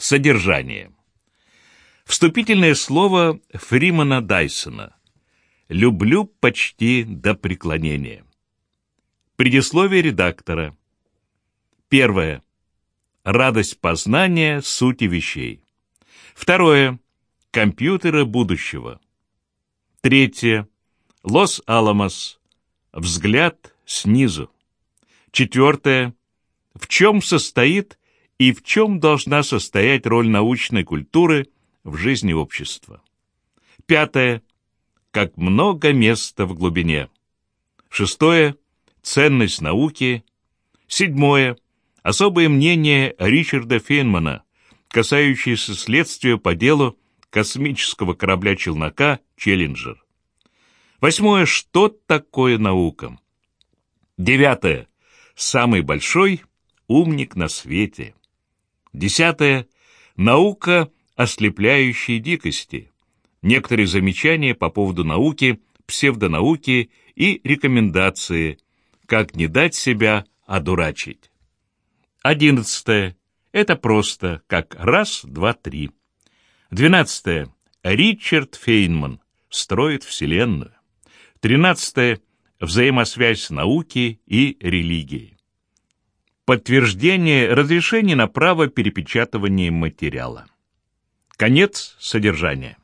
Содержание. Вступительное слово Фримана Дайсона. «Люблю почти до преклонения». Предисловие редактора. Первое. Радость познания сути вещей. Второе. Компьютеры будущего. Третье. Лос-Аламос. Взгляд снизу. Четвертое. В чем состоит и в чем должна состоять роль научной культуры в жизни общества. Пятое. Как много места в глубине. Шестое. Ценность науки. Седьмое. Особое мнение Ричарда Фейнмана, касающееся следствия по делу космического корабля-челнока «Челленджер». Восьмое. Что такое наука? Девятое. Самый большой умник на свете. Десятое. Наука ослепляющей дикости. Некоторые замечания по поводу науки, псевдонауки и рекомендации, как не дать себя одурачить. Одиннадцатое. Это просто, как раз, два, три. Двенадцатое. Ричард Фейнман строит Вселенную. Тринадцатое. Взаимосвязь науки и религии. Подтверждение разрешения на право перепечатывания материала. Конец содержания.